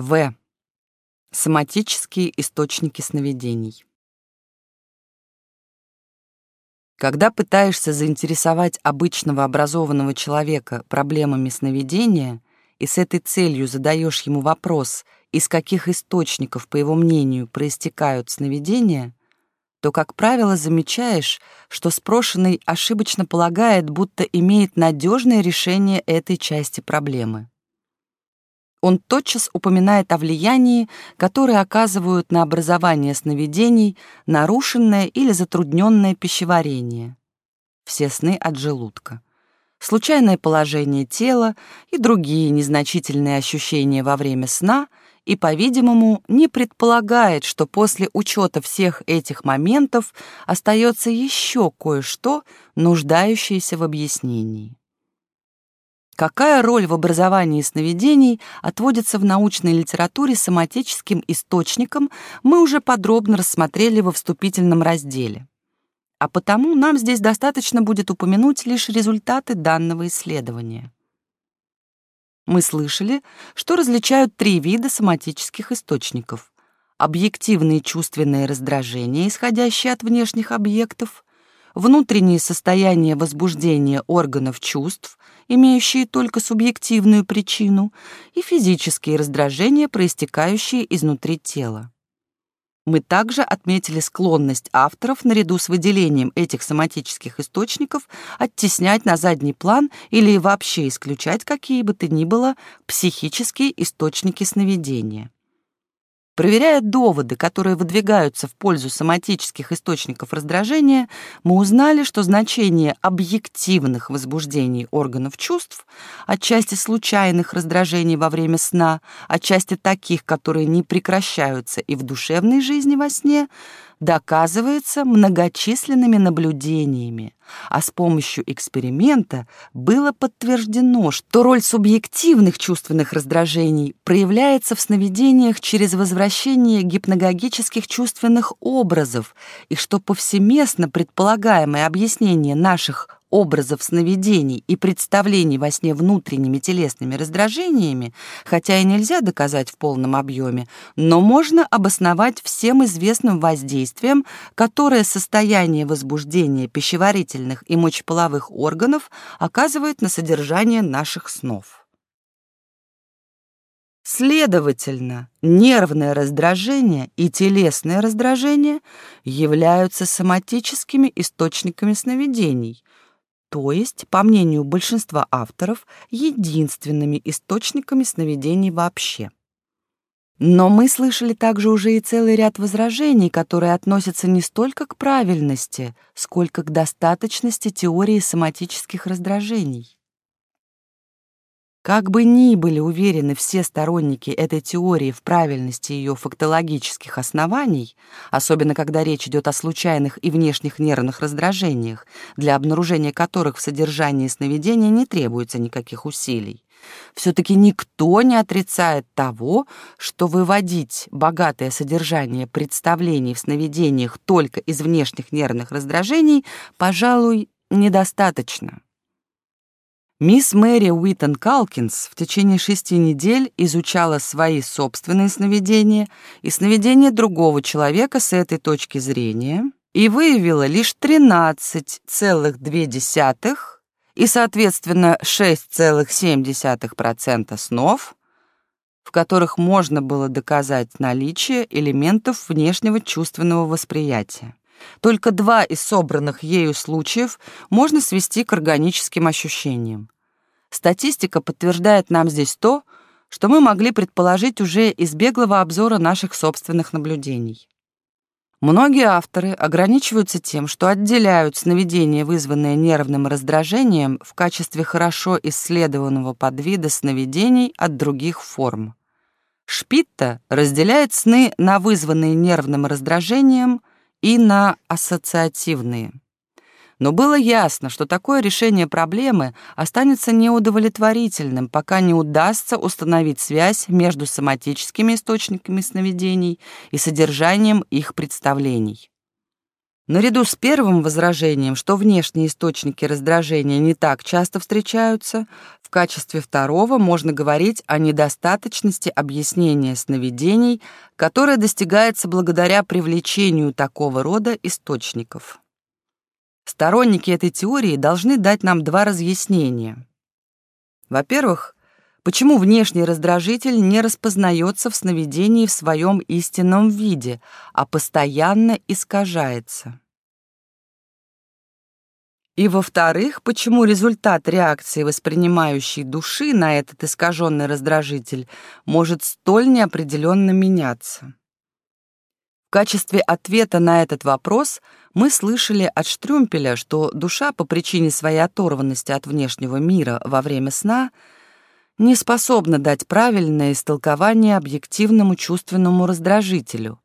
В. Соматические источники сновидений. Когда пытаешься заинтересовать обычного образованного человека проблемами сновидения и с этой целью задаешь ему вопрос, из каких источников, по его мнению, проистекают сновидения, то, как правило, замечаешь, что спрошенный ошибочно полагает, будто имеет надежное решение этой части проблемы он тотчас упоминает о влиянии, которое оказывают на образование сновидений нарушенное или затрудненное пищеварение. Все сны от желудка. Случайное положение тела и другие незначительные ощущения во время сна и, по-видимому, не предполагает, что после учета всех этих моментов остается еще кое-что, нуждающееся в объяснении. Какая роль в образовании сновидений отводится в научной литературе соматическим источникам, мы уже подробно рассмотрели во вступительном разделе. А потому нам здесь достаточно будет упомянуть лишь результаты данного исследования. Мы слышали, что различают три вида соматических источников. Объективные чувственные раздражения, исходящие от внешних объектов, внутренние состояния возбуждения органов чувств, имеющие только субъективную причину, и физические раздражения, проистекающие изнутри тела. Мы также отметили склонность авторов наряду с выделением этих соматических источников оттеснять на задний план или вообще исключать какие бы то ни было психические источники сновидения. Проверяя доводы, которые выдвигаются в пользу соматических источников раздражения, мы узнали, что значение объективных возбуждений органов чувств, отчасти случайных раздражений во время сна, отчасти таких, которые не прекращаются и в душевной жизни во сне, доказывается многочисленными наблюдениями, а с помощью эксперимента было подтверждено, что роль субъективных чувственных раздражений проявляется в сновидениях через возвращение гипногогических чувственных образов и что повсеместно предполагаемое объяснение наших образов сновидений и представлений во сне внутренними телесными раздражениями, хотя и нельзя доказать в полном объеме, но можно обосновать всем известным воздействием, которое состояние возбуждения пищеварительных и мочеполовых органов оказывает на содержание наших снов. Следовательно, нервное раздражение и телесное раздражение являются соматическими источниками сновидений, то есть, по мнению большинства авторов, единственными источниками сновидений вообще. Но мы слышали также уже и целый ряд возражений, которые относятся не столько к правильности, сколько к достаточности теории соматических раздражений. Как бы ни были уверены все сторонники этой теории в правильности ее фактологических оснований, особенно когда речь идет о случайных и внешних нервных раздражениях, для обнаружения которых в содержании сновидения не требуется никаких усилий, все-таки никто не отрицает того, что выводить богатое содержание представлений в сновидениях только из внешних нервных раздражений, пожалуй, недостаточно. Мисс Мэри Уиттон Калкинс в течение шести недель изучала свои собственные сновидения и сновидения другого человека с этой точки зрения и выявила лишь 13,2 и, соответственно, 6,7% снов, в которых можно было доказать наличие элементов внешнего чувственного восприятия. Только два из собранных ею случаев можно свести к органическим ощущениям. Статистика подтверждает нам здесь то, что мы могли предположить уже из беглого обзора наших собственных наблюдений. Многие авторы ограничиваются тем, что отделяют сновидение, вызванное нервным раздражением, в качестве хорошо исследованного подвида сновидений от других форм. Шпитта разделяет сны на вызванные нервным раздражением и на ассоциативные. Но было ясно, что такое решение проблемы останется неудовлетворительным, пока не удастся установить связь между соматическими источниками сновидений и содержанием их представлений. Наряду с первым возражением, что внешние источники раздражения не так часто встречаются, В качестве второго можно говорить о недостаточности объяснения сновидений, которое достигается благодаря привлечению такого рода источников. Сторонники этой теории должны дать нам два разъяснения. Во-первых, почему внешний раздражитель не распознается в сновидении в своем истинном виде, а постоянно искажается. И, во-вторых, почему результат реакции воспринимающей души на этот искаженный раздражитель может столь неопределенно меняться. В качестве ответа на этот вопрос мы слышали от Штрюмпеля, что душа по причине своей оторванности от внешнего мира во время сна не способна дать правильное истолкование объективному чувственному раздражителю,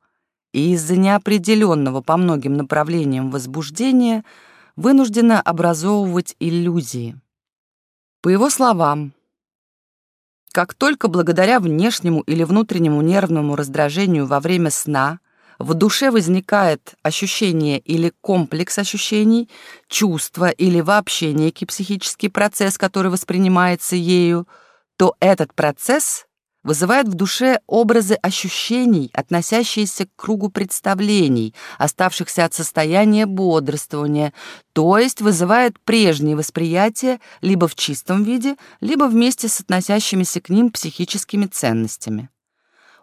и из-за неопределенного по многим направлениям возбуждения – вынуждена образовывать иллюзии. По его словам, как только благодаря внешнему или внутреннему нервному раздражению во время сна в душе возникает ощущение или комплекс ощущений, чувство или вообще некий психический процесс, который воспринимается ею, то этот процесс вызывает в душе образы ощущений, относящиеся к кругу представлений, оставшихся от состояния бодрствования, то есть вызывает прежние восприятия либо в чистом виде, либо вместе с относящимися к ним психическими ценностями.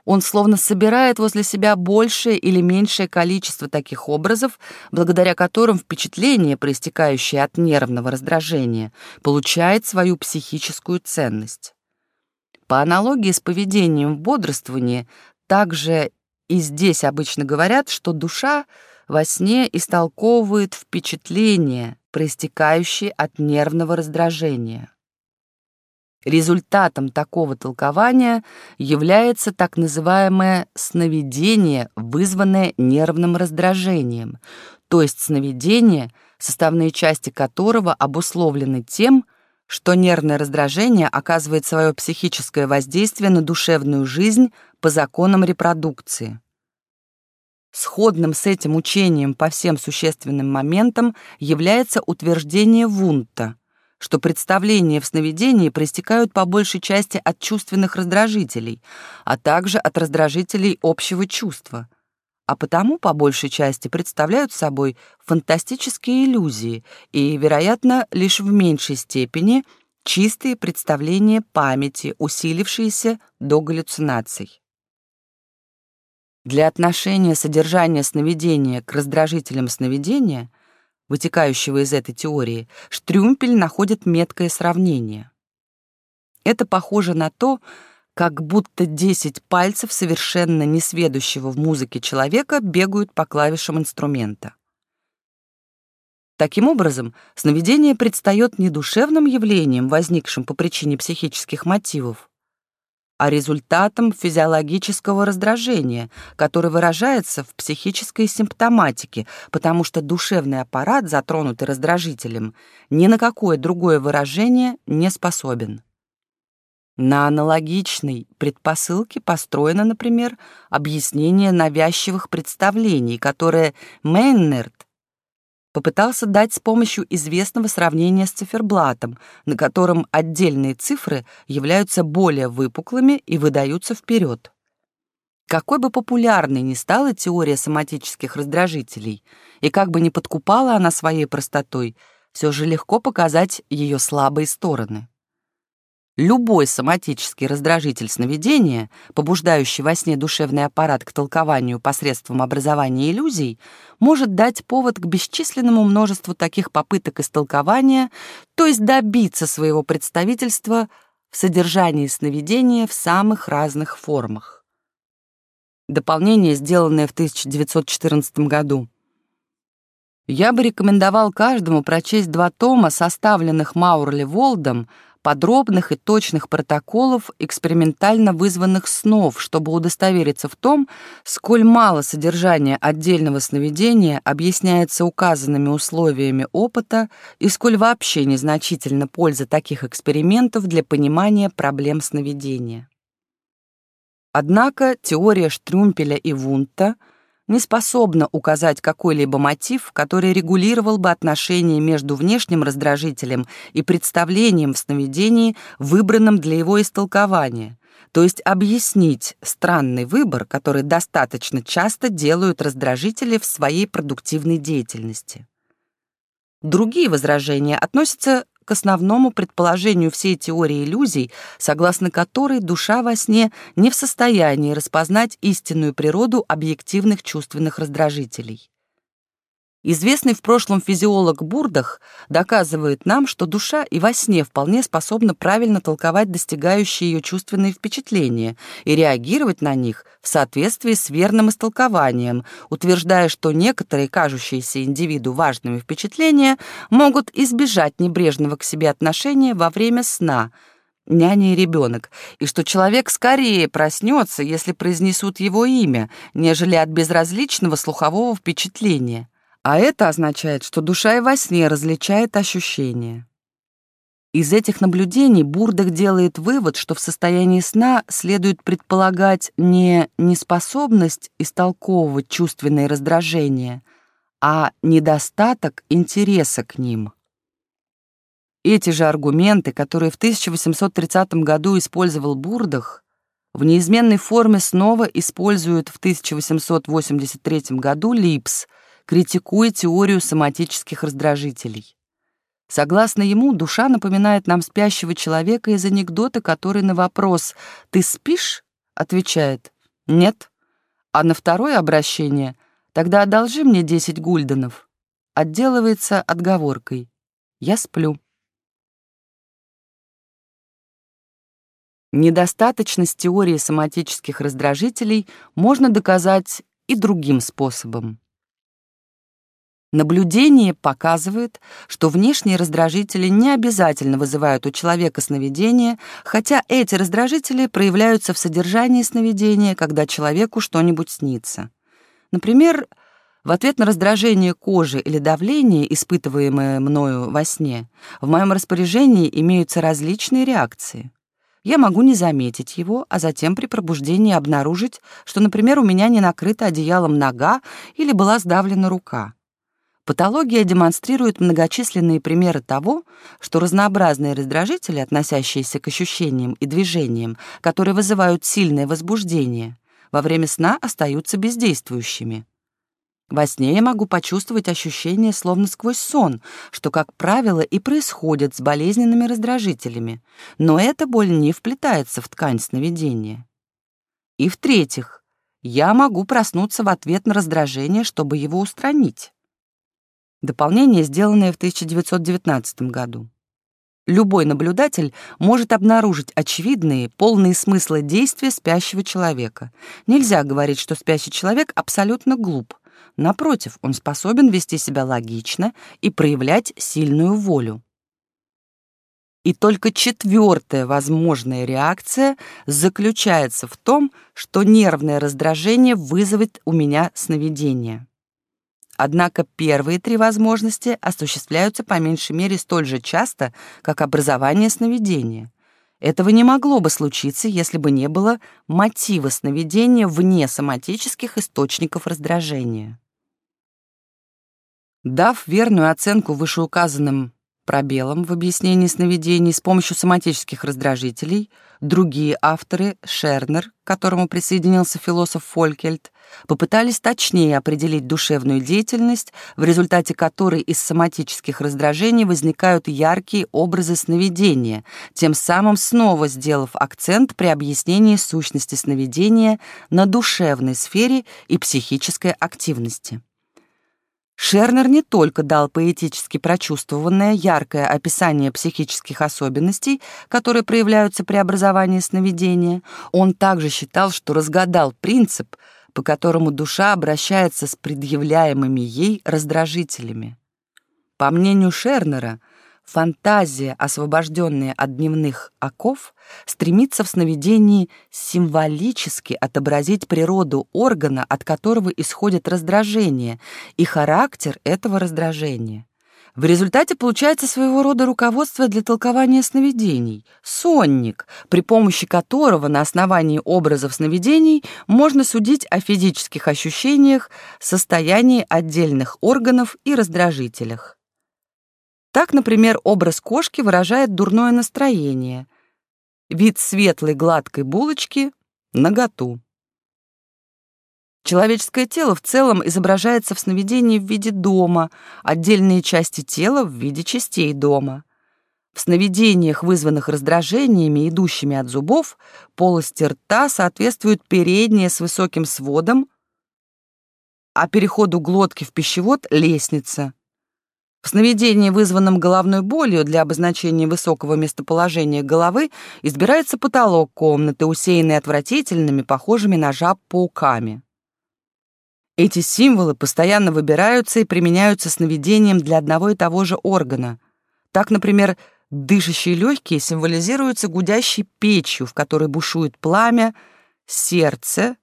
Он словно собирает возле себя большее или меньшее количество таких образов, благодаря которым впечатление, проистекающее от нервного раздражения, получает свою психическую ценность. По аналогии с поведением в бодрствовании, также и здесь обычно говорят, что душа во сне истолковывает впечатления, проистекающие от нервного раздражения. Результатом такого толкования является так называемое сновидение, вызванное нервным раздражением, то есть сновидение, составные части которого обусловлены тем, что нервное раздражение оказывает свое психическое воздействие на душевную жизнь по законам репродукции. Сходным с этим учением по всем существенным моментам является утверждение Вунта, что представления в сновидении проистекают по большей части от чувственных раздражителей, а также от раздражителей общего чувства — а потому по большей части представляют собой фантастические иллюзии и, вероятно, лишь в меньшей степени чистые представления памяти, усилившиеся до галлюцинаций. Для отношения содержания сновидения к раздражителям сновидения, вытекающего из этой теории, Штрюмпель находит меткое сравнение. Это похоже на то, как будто десять пальцев совершенно несведущего в музыке человека бегают по клавишам инструмента. Таким образом, сновидение предстает не душевным явлением, возникшим по причине психических мотивов, а результатом физиологического раздражения, которое выражается в психической симптоматике, потому что душевный аппарат, затронутый раздражителем, ни на какое другое выражение не способен. На аналогичной предпосылке построено, например, объяснение навязчивых представлений, которое Мейннерт попытался дать с помощью известного сравнения с циферблатом, на котором отдельные цифры являются более выпуклыми и выдаются вперед. Какой бы популярной ни стала теория соматических раздражителей, и как бы ни подкупала она своей простотой, все же легко показать ее слабые стороны. Любой соматический раздражитель сновидения, побуждающий во сне душевный аппарат к толкованию посредством образования иллюзий, может дать повод к бесчисленному множеству таких попыток истолкования, то есть добиться своего представительства в содержании сновидения в самых разных формах. Дополнение, сделанное в 1914 году. Я бы рекомендовал каждому прочесть два тома, составленных Маурли Волдом, подробных и точных протоколов экспериментально вызванных снов, чтобы удостовериться в том, сколь мало содержания отдельного сновидения объясняется указанными условиями опыта и сколь вообще незначительна польза таких экспериментов для понимания проблем сновидения. Однако теория Штрюмпеля и Вунта не способна указать какой-либо мотив, который регулировал бы отношения между внешним раздражителем и представлением в сновидении, выбранным для его истолкования, то есть объяснить странный выбор, который достаточно часто делают раздражители в своей продуктивной деятельности. Другие возражения относятся к основному предположению всей теории иллюзий, согласно которой душа во сне не в состоянии распознать истинную природу объективных чувственных раздражителей. Известный в прошлом физиолог Бурдах доказывает нам, что душа и во сне вполне способна правильно толковать достигающие ее чувственные впечатления и реагировать на них в соответствии с верным истолкованием, утверждая, что некоторые кажущиеся индивиду важными впечатления могут избежать небрежного к себе отношения во время сна, няня и ребенок, и что человек скорее проснется, если произнесут его имя, нежели от безразличного слухового впечатления. А это означает, что душа и во сне различает ощущения. Из этих наблюдений Бурдах делает вывод, что в состоянии сна следует предполагать не неспособность истолковывать чувственные раздражения, а недостаток интереса к ним. Эти же аргументы, которые в 1830 году использовал Бурдах, в неизменной форме снова используют в 1883 году Липс – критикуя теорию соматических раздражителей. Согласно ему, душа напоминает нам спящего человека из анекдота, который на вопрос «Ты спишь?» отвечает «Нет». А на второе обращение «Тогда одолжи мне 10 гульденов» отделывается отговоркой «Я сплю». Недостаточность теории соматических раздражителей можно доказать и другим способом. Наблюдение показывает, что внешние раздражители не обязательно вызывают у человека сновидение, хотя эти раздражители проявляются в содержании сновидения, когда человеку что-нибудь снится. Например, в ответ на раздражение кожи или давление, испытываемое мною во сне, в моем распоряжении имеются различные реакции. Я могу не заметить его, а затем при пробуждении обнаружить, что, например, у меня не накрыта одеялом нога или была сдавлена рука. Патология демонстрирует многочисленные примеры того, что разнообразные раздражители, относящиеся к ощущениям и движениям, которые вызывают сильное возбуждение, во время сна остаются бездействующими. Во сне я могу почувствовать ощущение словно сквозь сон, что, как правило, и происходит с болезненными раздражителями, но эта боль не вплетается в ткань сновидения. И в-третьих, я могу проснуться в ответ на раздражение, чтобы его устранить. Дополнение, сделанное в 1919 году. Любой наблюдатель может обнаружить очевидные, полные смысла действия спящего человека. Нельзя говорить, что спящий человек абсолютно глуп. Напротив, он способен вести себя логично и проявлять сильную волю. И только четвертая возможная реакция заключается в том, что нервное раздражение вызовет у меня сновидение. Однако первые три возможности осуществляются по меньшей мере столь же часто, как образование сновидения. Этого не могло бы случиться, если бы не было мотива сновидения вне соматических источников раздражения. Дав верную оценку вышеуказанным пробелом в объяснении сновидений с помощью соматических раздражителей, другие авторы, Шернер, к которому присоединился философ Фолькельт, попытались точнее определить душевную деятельность, в результате которой из соматических раздражений возникают яркие образы сновидения, тем самым снова сделав акцент при объяснении сущности сновидения на душевной сфере и психической активности. Шернер не только дал поэтически прочувствованное, яркое описание психических особенностей, которые проявляются при образовании сновидения, он также считал, что разгадал принцип, по которому душа обращается с предъявляемыми ей раздражителями. По мнению Шернера, Фантазия, освобожденная от дневных оков, стремится в сновидении символически отобразить природу органа, от которого исходит раздражение, и характер этого раздражения. В результате получается своего рода руководство для толкования сновидений, сонник, при помощи которого на основании образов сновидений можно судить о физических ощущениях, состоянии отдельных органов и раздражителях. Так, например, образ кошки выражает дурное настроение, вид светлой гладкой булочки — наготу. Человеческое тело в целом изображается в сновидении в виде дома, отдельные части тела в виде частей дома. В сновидениях, вызванных раздражениями, идущими от зубов, полости рта соответствуют передняя с высоким сводом, а переходу глотки в пищевод — лестница. В сновидении, вызванном головной болью для обозначения высокого местоположения головы, избирается потолок комнаты, усеянный отвратительными, похожими на жаб пауками. Эти символы постоянно выбираются и применяются сновидением для одного и того же органа. Так, например, дышащие легкие символизируются гудящей печью, в которой бушует пламя, сердце,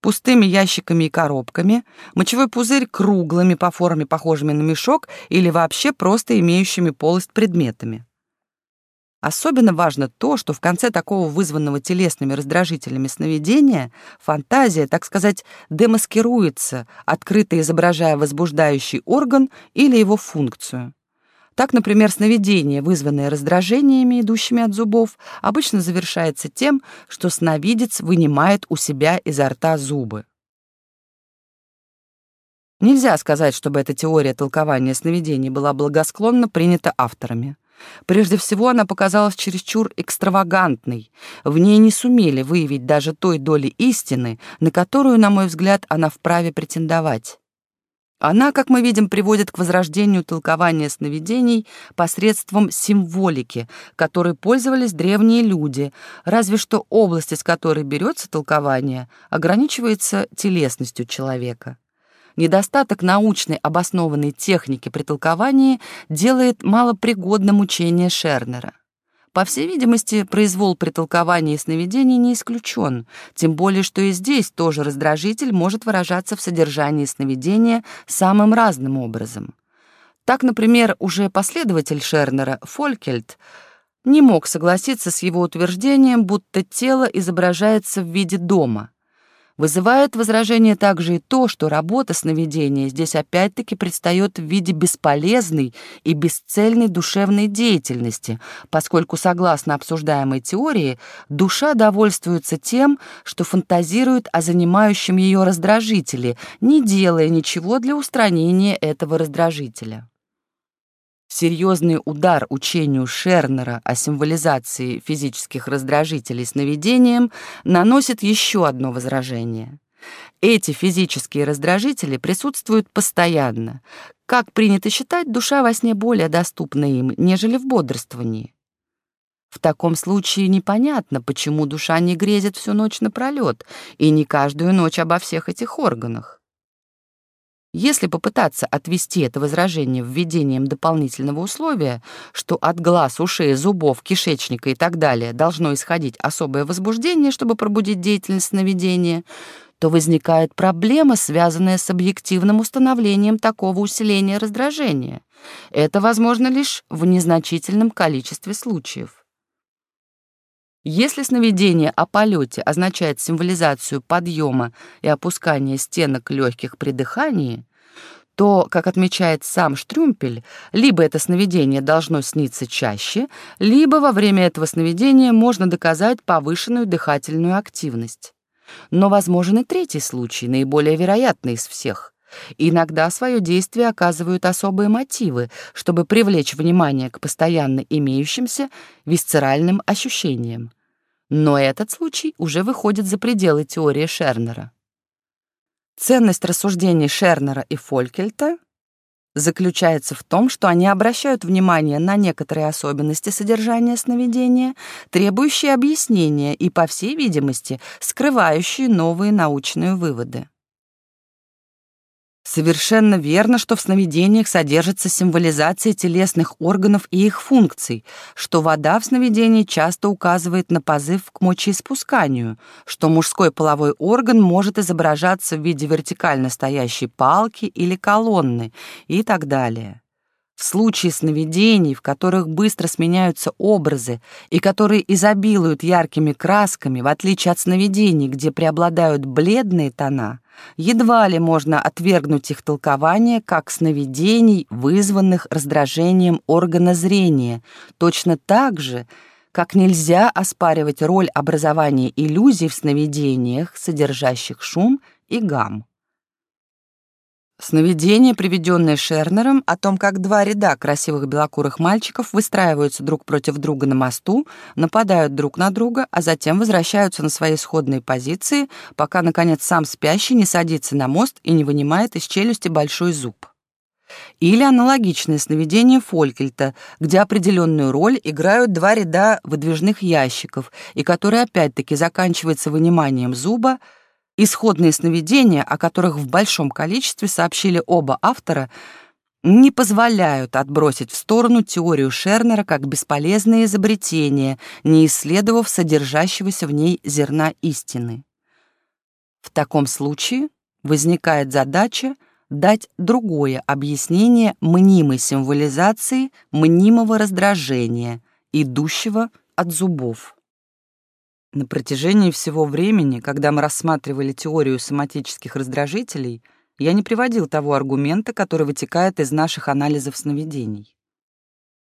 пустыми ящиками и коробками, мочевой пузырь круглыми по форме, похожими на мешок, или вообще просто имеющими полость предметами. Особенно важно то, что в конце такого вызванного телесными раздражителями сновидения фантазия, так сказать, демаскируется, открыто изображая возбуждающий орган или его функцию. Так, например, сновидение, вызванное раздражениями, идущими от зубов, обычно завершается тем, что сновидец вынимает у себя изо рта зубы. Нельзя сказать, чтобы эта теория толкования сновидений была благосклонно принята авторами. Прежде всего, она показалась чересчур экстравагантной. В ней не сумели выявить даже той доли истины, на которую, на мой взгляд, она вправе претендовать. Она, как мы видим, приводит к возрождению толкования сновидений посредством символики, которой пользовались древние люди, разве что область, из которой берется толкование, ограничивается телесностью человека. Недостаток научной обоснованной техники при толковании делает малопригодным учение Шернера. По всей видимости, произвол при толковании сновидений не исключен, тем более, что и здесь тоже раздражитель может выражаться в содержании сновидения самым разным образом. Так, например, уже последователь Шернера, Фолькельт, не мог согласиться с его утверждением, будто тело изображается в виде дома — Вызывает возражение также и то, что работа сновидения здесь опять-таки предстает в виде бесполезной и бесцельной душевной деятельности, поскольку, согласно обсуждаемой теории, душа довольствуется тем, что фантазирует о занимающем ее раздражителе, не делая ничего для устранения этого раздражителя. Серьезный удар учению Шернера о символизации физических раздражителей сновидением наносит еще одно возражение. Эти физические раздражители присутствуют постоянно. Как принято считать, душа во сне более доступна им, нежели в бодрствовании. В таком случае непонятно, почему душа не грезит всю ночь напролет и не каждую ночь обо всех этих органах. Если попытаться отвести это возражение введением дополнительного условия, что от глаз, ушей, зубов, кишечника и так далее должно исходить особое возбуждение, чтобы пробудить деятельность сновидения, то возникает проблема, связанная с объективным установлением такого усиления раздражения. Это возможно лишь в незначительном количестве случаев. Если сновидение о полете означает символизацию подъема и опускания стенок легких при дыхании, то, как отмечает сам Штрюмпель, либо это сновидение должно сниться чаще, либо во время этого сновидения можно доказать повышенную дыхательную активность. Но возможен и третий случай, наиболее вероятный из всех. Иногда свое действие оказывают особые мотивы, чтобы привлечь внимание к постоянно имеющимся висцеральным ощущениям. Но этот случай уже выходит за пределы теории Шернера. Ценность рассуждений Шернера и Фолькельта заключается в том, что они обращают внимание на некоторые особенности содержания сновидения, требующие объяснения и, по всей видимости, скрывающие новые научные выводы. Совершенно верно, что в сновидениях содержится символизация телесных органов и их функций, что вода в сновидении часто указывает на позыв к мочеиспусканию, что мужской половой орган может изображаться в виде вертикально стоящей палки или колонны и так далее. В случае сновидений, в которых быстро сменяются образы и которые изобилуют яркими красками, в отличие от сновидений, где преобладают бледные тона, едва ли можно отвергнуть их толкование как сновидений, вызванных раздражением органа зрения, точно так же, как нельзя оспаривать роль образования иллюзий в сновидениях, содержащих шум и гамм. Сновидение, приведенное Шернером, о том, как два ряда красивых белокурых мальчиков выстраиваются друг против друга на мосту, нападают друг на друга, а затем возвращаются на свои исходные позиции, пока, наконец, сам спящий не садится на мост и не вынимает из челюсти большой зуб. Или аналогичное сновидение Фолькельта, где определенную роль играют два ряда выдвижных ящиков, и который опять-таки заканчивается выниманием зуба — Исходные сновидения, о которых в большом количестве сообщили оба автора, не позволяют отбросить в сторону теорию Шернера как бесполезное изобретение, не исследовав содержащегося в ней зерна истины. В таком случае возникает задача дать другое объяснение мнимой символизации мнимого раздражения, идущего от зубов. На протяжении всего времени, когда мы рассматривали теорию соматических раздражителей, я не приводил того аргумента, который вытекает из наших анализов сновидений.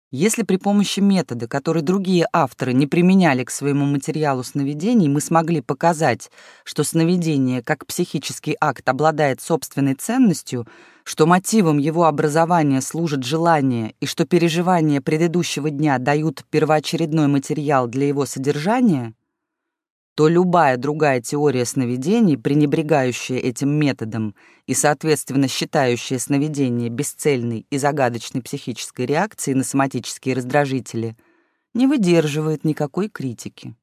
Если при помощи метода, который другие авторы не применяли к своему материалу сновидений, мы смогли показать, что сновидение как психический акт обладает собственной ценностью, что мотивом его образования служит желание и что переживания предыдущего дня дают первоочередной материал для его содержания — то любая другая теория сновидений, пренебрегающая этим методом и, соответственно, считающая сновидение бесцельной и загадочной психической реакцией на соматические раздражители, не выдерживает никакой критики.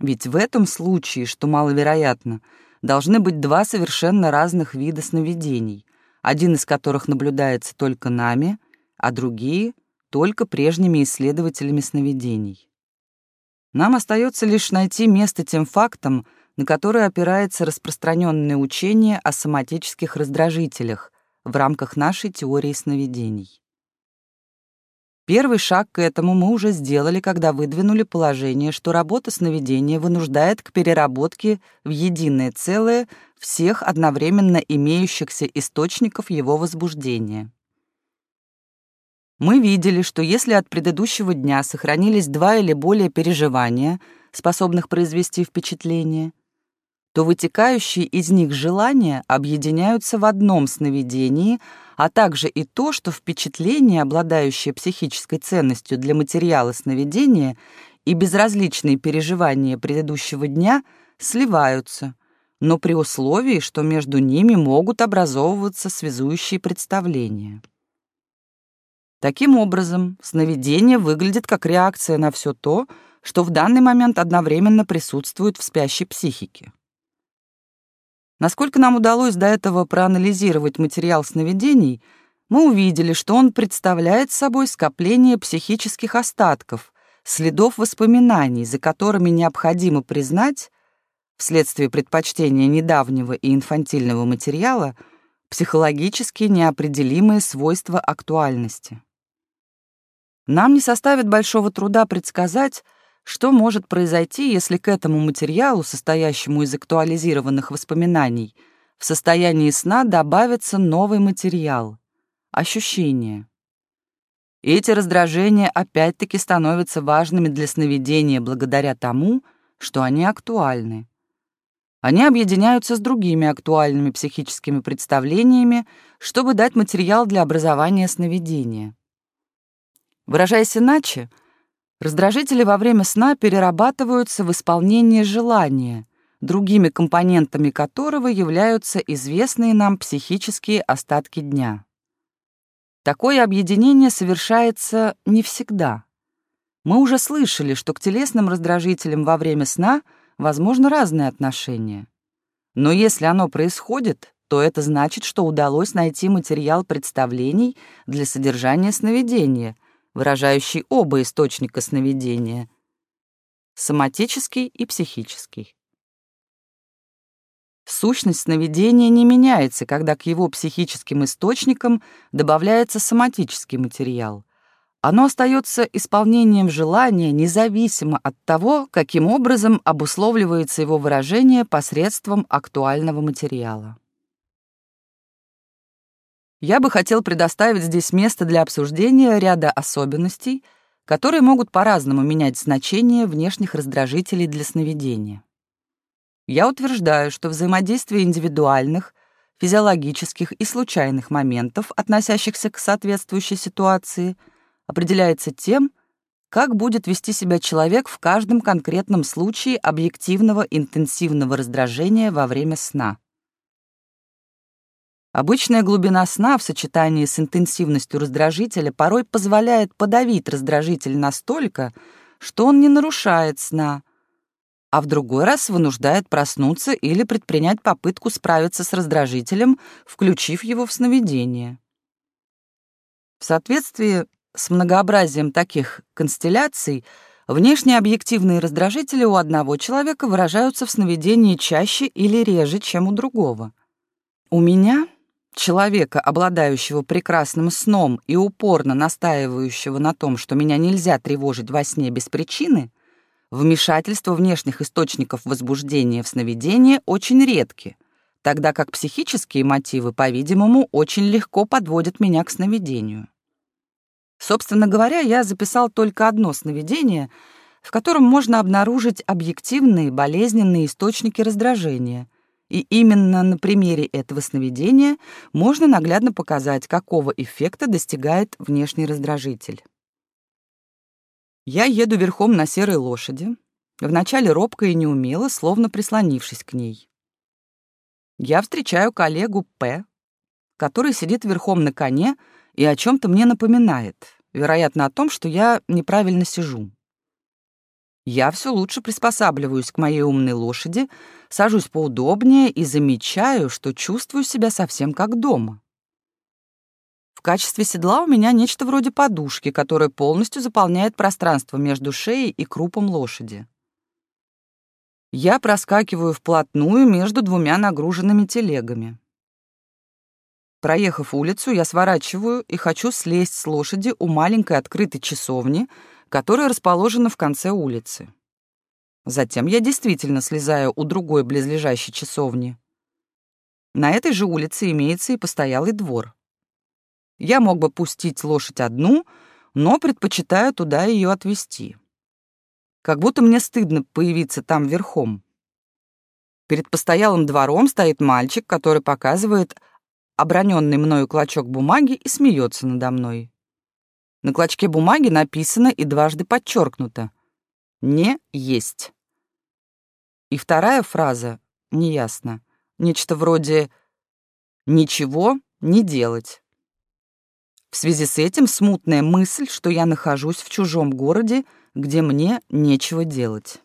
Ведь в этом случае, что маловероятно, должны быть два совершенно разных вида сновидений, один из которых наблюдается только нами, а другие — только прежними исследователями сновидений. Нам остается лишь найти место тем фактам, на которые опирается распространенное учение о соматических раздражителях в рамках нашей теории сновидений. Первый шаг к этому мы уже сделали, когда выдвинули положение, что работа сновидения вынуждает к переработке в единое целое всех одновременно имеющихся источников его возбуждения. Мы видели, что если от предыдущего дня сохранились два или более переживания, способных произвести впечатление, то вытекающие из них желания объединяются в одном сновидении, а также и то, что впечатления, обладающие психической ценностью для материала сновидения, и безразличные переживания предыдущего дня сливаются, но при условии, что между ними могут образовываться связующие представления. Таким образом, сновидение выглядит как реакция на все то, что в данный момент одновременно присутствует в спящей психике. Насколько нам удалось до этого проанализировать материал сновидений, мы увидели, что он представляет собой скопление психических остатков, следов воспоминаний, за которыми необходимо признать, вследствие предпочтения недавнего и инфантильного материала, психологически неопределимые свойства актуальности. Нам не составит большого труда предсказать, что может произойти, если к этому материалу, состоящему из актуализированных воспоминаний, в состоянии сна добавится новый материал — ощущение. эти раздражения опять-таки становятся важными для сновидения благодаря тому, что они актуальны. Они объединяются с другими актуальными психическими представлениями, чтобы дать материал для образования сновидения. Выражаясь иначе, раздражители во время сна перерабатываются в исполнение желания, другими компонентами которого являются известные нам психические остатки дня. Такое объединение совершается не всегда. Мы уже слышали, что к телесным раздражителям во время сна возможно разные отношения. Но если оно происходит, то это значит, что удалось найти материал представлений для содержания сновидения — выражающий оба источника сновидения — соматический и психический. сущность сновидения не меняется, когда к его психическим источникам добавляется соматический материал. Оно остается исполнением желания независимо от того, каким образом обусловливается его выражение посредством актуального материала. Я бы хотел предоставить здесь место для обсуждения ряда особенностей, которые могут по-разному менять значение внешних раздражителей для сновидения. Я утверждаю, что взаимодействие индивидуальных, физиологических и случайных моментов, относящихся к соответствующей ситуации, определяется тем, как будет вести себя человек в каждом конкретном случае объективного интенсивного раздражения во время сна. Обычная глубина сна в сочетании с интенсивностью раздражителя порой позволяет подавить раздражитель настолько, что он не нарушает сна, а в другой раз вынуждает проснуться или предпринять попытку справиться с раздражителем, включив его в сновидение. В соответствии с многообразием таких констелляций внешние объективные раздражители у одного человека выражаются в сновидении чаще или реже, чем у другого. У меня человека, обладающего прекрасным сном и упорно настаивающего на том, что меня нельзя тревожить во сне без причины, вмешательство внешних источников возбуждения в сновидение очень редки, тогда как психические мотивы, по-видимому, очень легко подводят меня к сновидению. Собственно говоря, я записал только одно сновидение, в котором можно обнаружить объективные болезненные источники раздражения — и именно на примере этого сновидения можно наглядно показать, какого эффекта достигает внешний раздражитель. Я еду верхом на серой лошади, вначале робко и неумело, словно прислонившись к ней. Я встречаю коллегу П, который сидит верхом на коне и о чем-то мне напоминает, вероятно, о том, что я неправильно сижу. Я все лучше приспосабливаюсь к моей умной лошади, сажусь поудобнее и замечаю, что чувствую себя совсем как дома. В качестве седла у меня нечто вроде подушки, которая полностью заполняет пространство между шеей и крупом лошади. Я проскакиваю вплотную между двумя нагруженными телегами. Проехав улицу, я сворачиваю и хочу слезть с лошади у маленькой открытой часовни, которая расположена в конце улицы. Затем я действительно слезаю у другой близлежащей часовни. На этой же улице имеется и постоялый двор. Я мог бы пустить лошадь одну, но предпочитаю туда ее отвезти. Как будто мне стыдно появиться там верхом. Перед постоялым двором стоит мальчик, который показывает оброненный мною клочок бумаги и смеется надо мной. На клочке бумаги написано и дважды подчеркнуто «Не есть». И вторая фраза неясно. Нечто вроде «ничего не делать». В связи с этим смутная мысль, что я нахожусь в чужом городе, где мне нечего делать.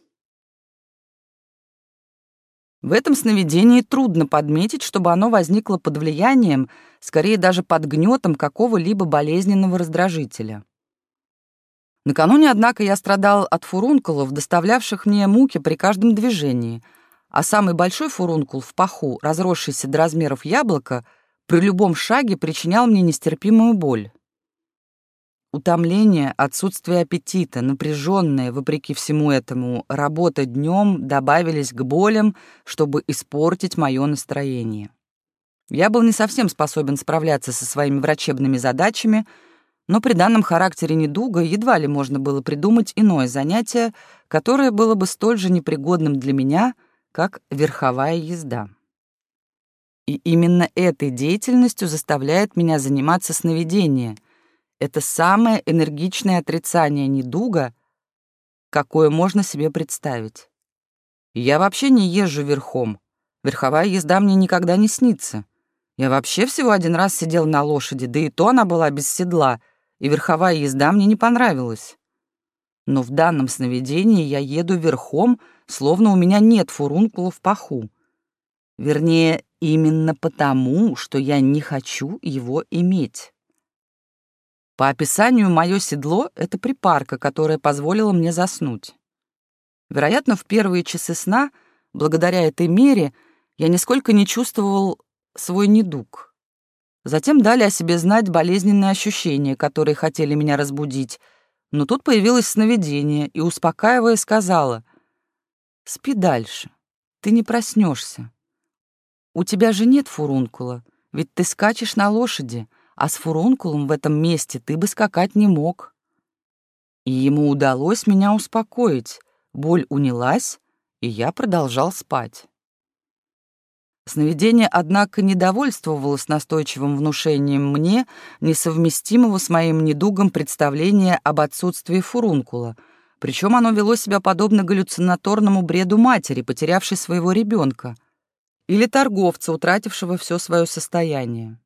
В этом сновидении трудно подметить, чтобы оно возникло под влиянием, скорее даже под гнетом какого-либо болезненного раздражителя. Накануне, однако, я страдал от фурункулов, доставлявших мне муки при каждом движении, а самый большой фурункул в паху, разросшийся до размеров яблока, при любом шаге причинял мне нестерпимую боль. Утомление, отсутствие аппетита, напряженная, вопреки всему этому, работа днем добавились к болям, чтобы испортить мое настроение. Я был не совсем способен справляться со своими врачебными задачами, но при данном характере недуга едва ли можно было придумать иное занятие, которое было бы столь же непригодным для меня, как верховая езда. И именно этой деятельностью заставляет меня заниматься сновидением — это самое энергичное отрицание недуга, какое можно себе представить. Я вообще не езжу верхом. Верховая езда мне никогда не снится. Я вообще всего один раз сидел на лошади, да и то она была без седла, и верховая езда мне не понравилась. Но в данном сновидении я еду верхом, словно у меня нет фурункула в паху. Вернее, именно потому, что я не хочу его иметь. По описанию, мое седло — это припарка, которая позволила мне заснуть. Вероятно, в первые часы сна, благодаря этой мере, я нисколько не чувствовал свой недуг. Затем дали о себе знать болезненные ощущения, которые хотели меня разбудить. Но тут появилось сновидение и, успокаивая, сказала, «Спи дальше, ты не проснешься. У тебя же нет фурункула, ведь ты скачешь на лошади, а с фурункулом в этом месте ты бы скакать не мог». И ему удалось меня успокоить, боль унялась, и я продолжал спать. Сновидение, однако, не довольствовалось настойчивым внушением мне, несовместимого с моим недугом представления об отсутствии фурункула, причем оно вело себя подобно галлюцинаторному бреду матери, потерявшей своего ребенка, или торговца, утратившего все свое состояние.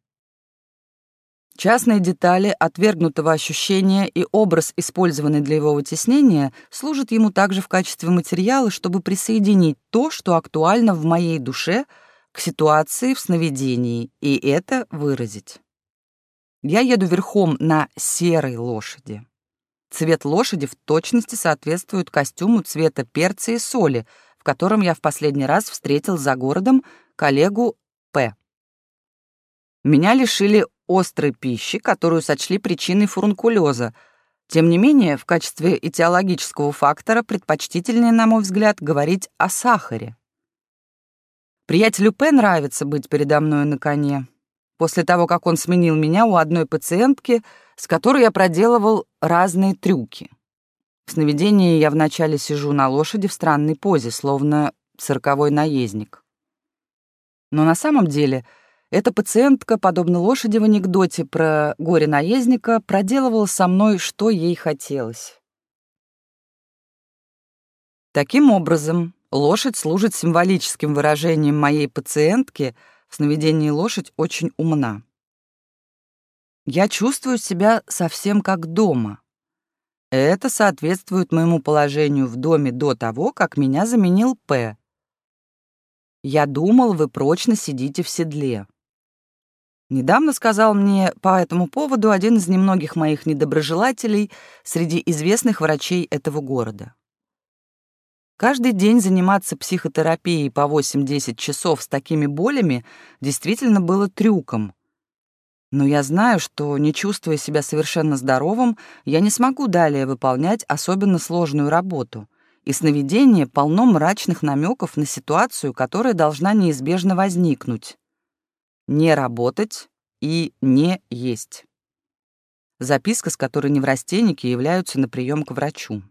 Частные детали отвергнутого ощущения и образ, использованный для его вытеснения, служат ему также в качестве материала, чтобы присоединить то, что актуально в моей душе — к ситуации в сновидении и это выразить. Я еду верхом на серой лошади. Цвет лошади в точности соответствует костюму цвета перца и соли, в котором я в последний раз встретил за городом коллегу П. Меня лишили острой пищи, которую сочли причиной фурункулеза. Тем не менее, в качестве этиологического фактора предпочтительнее, на мой взгляд, говорить о сахаре. Приятелю П нравится быть передо мной на коне. После того, как он сменил меня у одной пациентки, с которой я проделывал разные трюки. В сновидении я вначале сижу на лошади в странной позе, словно цирковой наездник. Но на самом деле эта пациентка, подобно лошади в анекдоте про горе-наездника, проделывала со мной, что ей хотелось. Таким образом, Лошадь служит символическим выражением моей пациентки, в сновидении лошадь очень умна. Я чувствую себя совсем как дома. Это соответствует моему положению в доме до того, как меня заменил П. Я думал, вы прочно сидите в седле. Недавно сказал мне по этому поводу один из немногих моих недоброжелателей среди известных врачей этого города. Каждый день заниматься психотерапией по 8-10 часов с такими болями действительно было трюком. Но я знаю, что, не чувствуя себя совершенно здоровым, я не смогу далее выполнять особенно сложную работу. И сновидение полно мрачных намеков на ситуацию, которая должна неизбежно возникнуть. Не работать и не есть. Записка, с которой неврастенники являются на прием к врачу.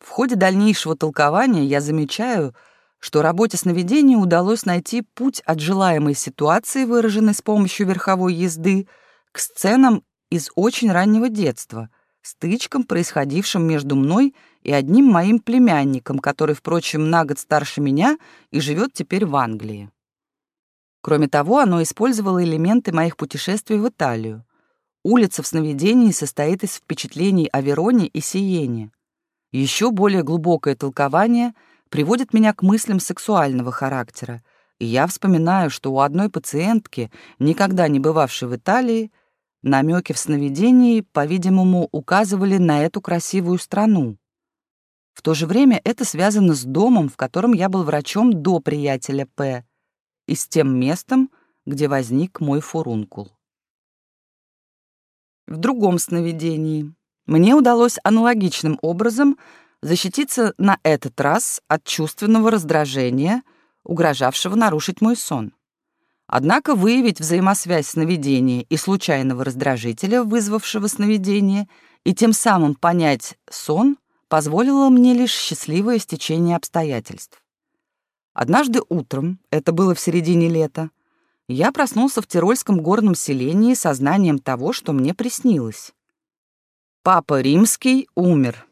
В ходе дальнейшего толкования я замечаю, что работе сновидения удалось найти путь от желаемой ситуации, выраженной с помощью верховой езды, к сценам из очень раннего детства, стычкам, происходившим между мной и одним моим племянником, который, впрочем, на год старше меня и живет теперь в Англии. Кроме того, оно использовало элементы моих путешествий в Италию. Улица в сновидении состоит из впечатлений о Вероне и Сиене. Еще более глубокое толкование приводит меня к мыслям сексуального характера, и я вспоминаю, что у одной пациентки, никогда не бывавшей в Италии, намеки в сновидении, по-видимому, указывали на эту красивую страну. В то же время это связано с домом, в котором я был врачом до приятеля П, и с тем местом, где возник мой фурункул. В другом сновидении мне удалось аналогичным образом защититься на этот раз от чувственного раздражения, угрожавшего нарушить мой сон. Однако выявить взаимосвязь сновидения и случайного раздражителя, вызвавшего сновидение, и тем самым понять сон, позволило мне лишь счастливое стечение обстоятельств. Однажды утром, это было в середине лета, я проснулся в тирольском горном селении со знанием того, что мне приснилось. Папа Римский умер.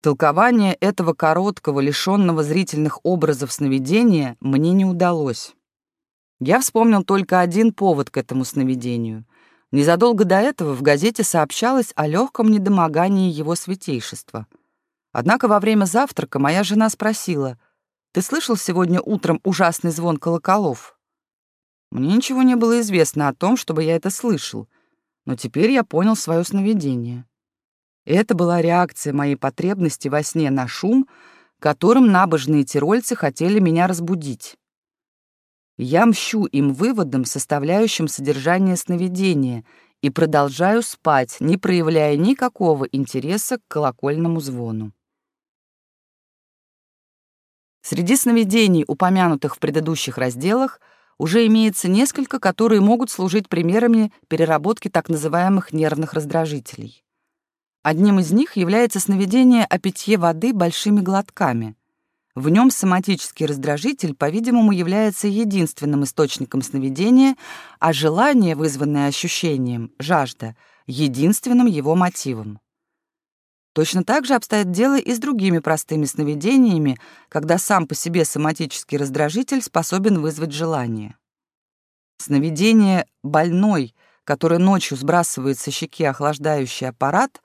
Толкование этого короткого, лишенного зрительных образов сновидения мне не удалось. Я вспомнил только один повод к этому сновидению. Незадолго до этого в газете сообщалось о легком недомогании его святейшества. Однако во время завтрака моя жена спросила, «Ты слышал сегодня утром ужасный звон колоколов?» Мне ничего не было известно о том, чтобы я это слышал — но теперь я понял свое сновидение. это была реакция моей потребности во сне на шум, которым набожные тирольцы хотели меня разбудить. Я мщу им выводом, составляющим содержание сновидения, и продолжаю спать, не проявляя никакого интереса к колокольному звону. Среди сновидений, упомянутых в предыдущих разделах, уже имеется несколько, которые могут служить примерами переработки так называемых нервных раздражителей. Одним из них является сновидение о питье воды большими глотками. В нем соматический раздражитель, по-видимому, является единственным источником сновидения, а желание, вызванное ощущением, жажда, единственным его мотивом. Точно так же обстоит дело и с другими простыми сновидениями, когда сам по себе соматический раздражитель способен вызвать желание. Сновидение «больной», который ночью сбрасывает со щеки охлаждающий аппарат,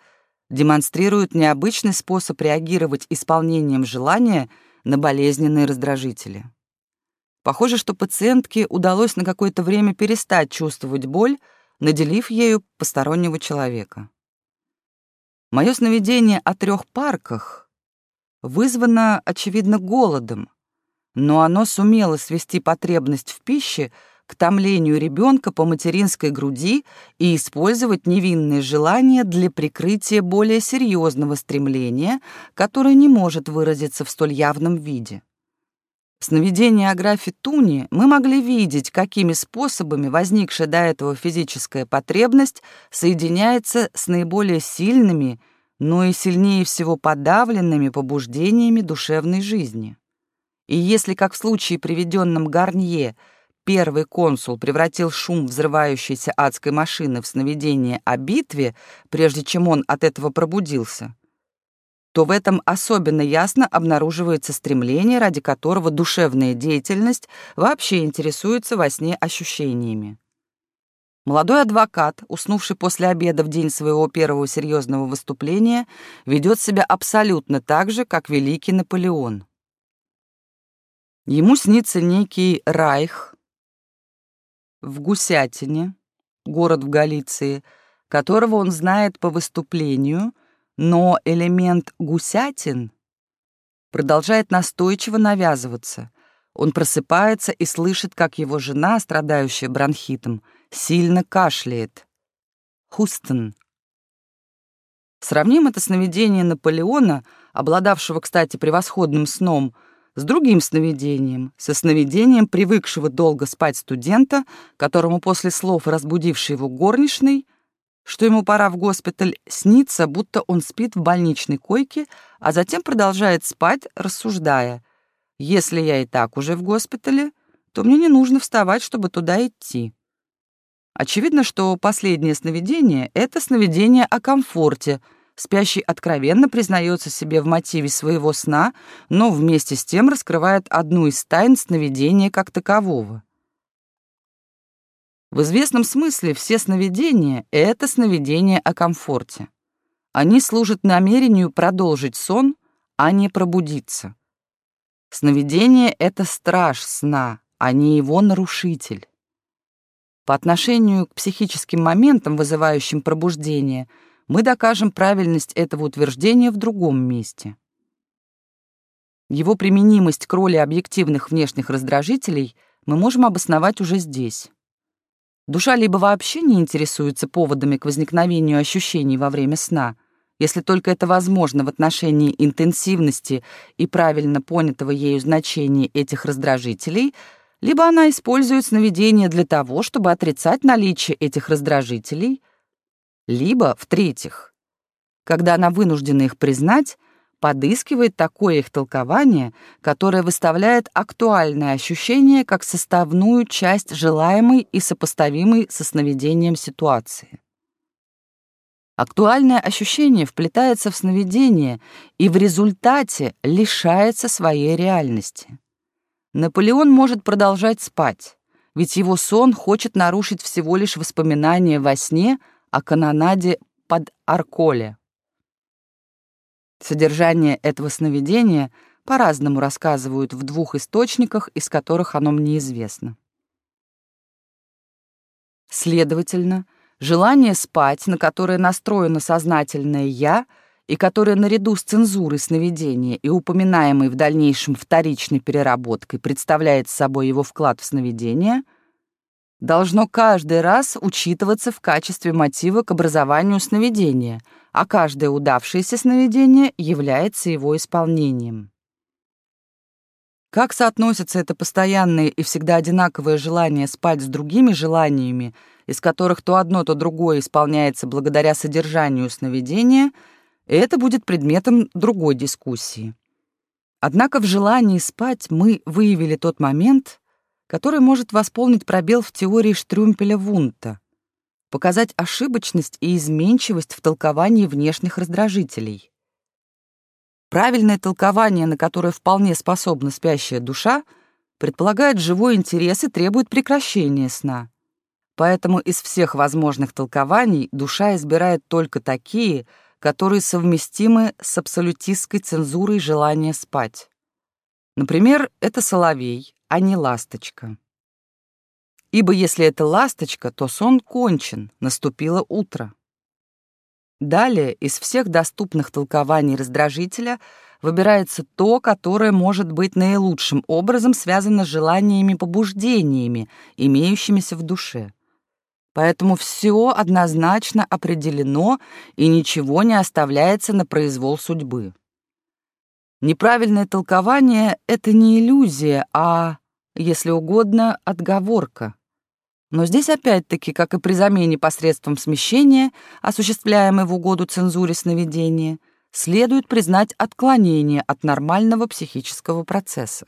демонстрирует необычный способ реагировать исполнением желания на болезненные раздражители. Похоже, что пациентке удалось на какое-то время перестать чувствовать боль, наделив ею постороннего человека. Мое сновидение о трех парках вызвано, очевидно, голодом, но оно сумело свести потребность в пище к томлению ребенка по материнской груди и использовать невинные желания для прикрытия более серьезного стремления, которое не может выразиться в столь явном виде. В сновидении о графе Туни мы могли видеть, какими способами возникшая до этого физическая потребность соединяется с наиболее сильными, но и сильнее всего подавленными побуждениями душевной жизни. И если, как в случае, приведенном Гарнье, первый консул превратил шум взрывающейся адской машины в сновидение о битве, прежде чем он от этого пробудился, то в этом особенно ясно обнаруживается стремление, ради которого душевная деятельность вообще интересуется во сне ощущениями. Молодой адвокат, уснувший после обеда в день своего первого серьезного выступления, ведет себя абсолютно так же, как великий Наполеон. Ему снится некий Райх в Гусятине, город в Галиции, которого он знает по выступлению, но элемент гусятин продолжает настойчиво навязываться. Он просыпается и слышит, как его жена, страдающая бронхитом, сильно кашляет. Хустон. Сравним это сновидение Наполеона, обладавшего, кстати, превосходным сном, с другим сновидением, со сновидением привыкшего долго спать студента, которому после слов разбудившей его горничной что ему пора в госпиталь, снится, будто он спит в больничной койке, а затем продолжает спать, рассуждая. «Если я и так уже в госпитале, то мне не нужно вставать, чтобы туда идти». Очевидно, что последнее сновидение — это сновидение о комфорте. Спящий откровенно признается себе в мотиве своего сна, но вместе с тем раскрывает одну из тайн сновидения как такового. В известном смысле все сновидения — это сновидения о комфорте. Они служат намерению продолжить сон, а не пробудиться. Сновидение — это страж сна, а не его нарушитель. По отношению к психическим моментам, вызывающим пробуждение, мы докажем правильность этого утверждения в другом месте. Его применимость к роли объективных внешних раздражителей мы можем обосновать уже здесь. Душа либо вообще не интересуется поводами к возникновению ощущений во время сна, если только это возможно в отношении интенсивности и правильно понятого ею значения этих раздражителей, либо она использует сновидение для того, чтобы отрицать наличие этих раздражителей, либо, в-третьих, когда она вынуждена их признать, подыскивает такое их толкование, которое выставляет актуальное ощущение как составную часть желаемой и сопоставимой со сновидением ситуации. Актуальное ощущение вплетается в сновидение и в результате лишается своей реальности. Наполеон может продолжать спать, ведь его сон хочет нарушить всего лишь воспоминания во сне о канонаде под Арколе. Содержание этого сновидения по-разному рассказывают в двух источниках, из которых оно мне известно. Следовательно, желание спать, на которое настроено сознательное «я», и который наряду с цензурой сновидения и упоминаемой в дальнейшем вторичной переработкой представляет собой его вклад в сновидение, должно каждый раз учитываться в качестве мотива к образованию сновидения, а каждое удавшееся сновидение является его исполнением. Как соотносится это постоянное и всегда одинаковое желание спать с другими желаниями, из которых то одно, то другое исполняется благодаря содержанию сновидения — это будет предметом другой дискуссии. Однако в желании спать мы выявили тот момент, который может восполнить пробел в теории Штрюмпеля-Вунта, показать ошибочность и изменчивость в толковании внешних раздражителей. Правильное толкование, на которое вполне способна спящая душа, предполагает живой интерес и требует прекращения сна. Поэтому из всех возможных толкований душа избирает только такие, которые совместимы с абсолютистской цензурой желания спать. Например, это соловей, а не ласточка. Ибо если это ласточка, то сон кончен, наступило утро. Далее из всех доступных толкований раздражителя выбирается то, которое может быть наилучшим образом связано с желаниями-побуждениями, имеющимися в душе. Поэтому все однозначно определено и ничего не оставляется на произвол судьбы. Неправильное толкование — это не иллюзия, а, если угодно, отговорка. Но здесь опять-таки, как и при замене посредством смещения, осуществляемой в угоду цензуре сновидения, следует признать отклонение от нормального психического процесса.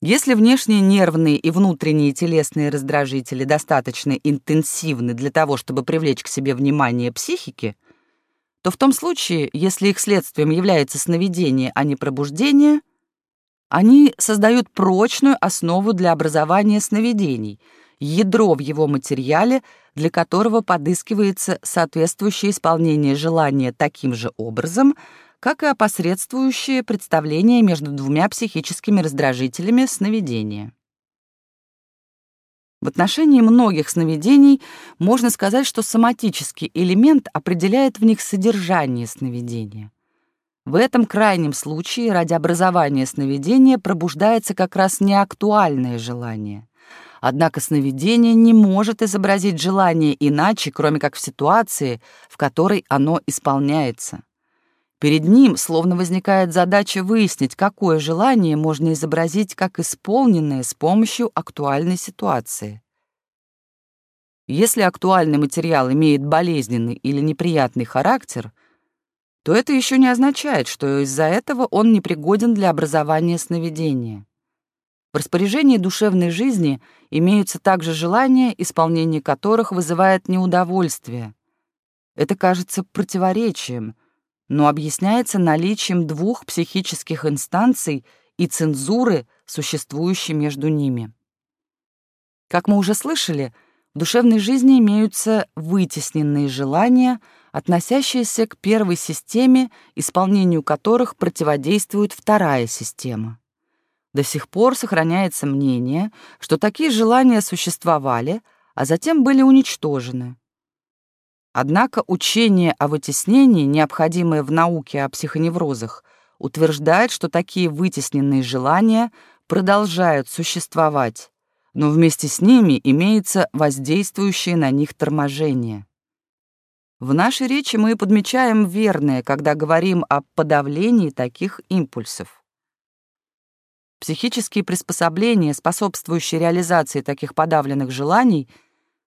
Если внешние нервные и внутренние телесные раздражители достаточно интенсивны для того, чтобы привлечь к себе внимание психики, то в том случае, если их следствием является сновидение, а не пробуждение, они создают прочную основу для образования сновидений, ядро в его материале, для которого подыскивается соответствующее исполнение желания таким же образом — как и опосредствующее представление между двумя психическими раздражителями сновидения. В отношении многих сновидений можно сказать, что соматический элемент определяет в них содержание сновидения. В этом крайнем случае ради образования сновидения пробуждается как раз неактуальное желание. Однако сновидение не может изобразить желание иначе, кроме как в ситуации, в которой оно исполняется. Перед ним словно возникает задача выяснить, какое желание можно изобразить как исполненное с помощью актуальной ситуации. Если актуальный материал имеет болезненный или неприятный характер, то это еще не означает, что из-за этого он непригоден для образования сновидения. В распоряжении душевной жизни имеются также желания, исполнение которых вызывает неудовольствие. Это кажется противоречием — но объясняется наличием двух психических инстанций и цензуры, существующей между ними. Как мы уже слышали, в душевной жизни имеются вытесненные желания, относящиеся к первой системе, исполнению которых противодействует вторая система. До сих пор сохраняется мнение, что такие желания существовали, а затем были уничтожены. Однако учение о вытеснении, необходимое в науке о психоневрозах, утверждает, что такие вытесненные желания продолжают существовать, но вместе с ними имеется воздействующее на них торможение. В нашей речи мы подмечаем верное, когда говорим о подавлении таких импульсов. Психические приспособления, способствующие реализации таких подавленных желаний,